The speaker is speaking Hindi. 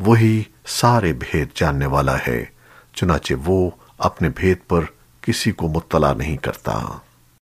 वही सारे भेद जानने वाला है, चुनाचे वो अपने भेद पर किसी को मुत्तला नहीं करता।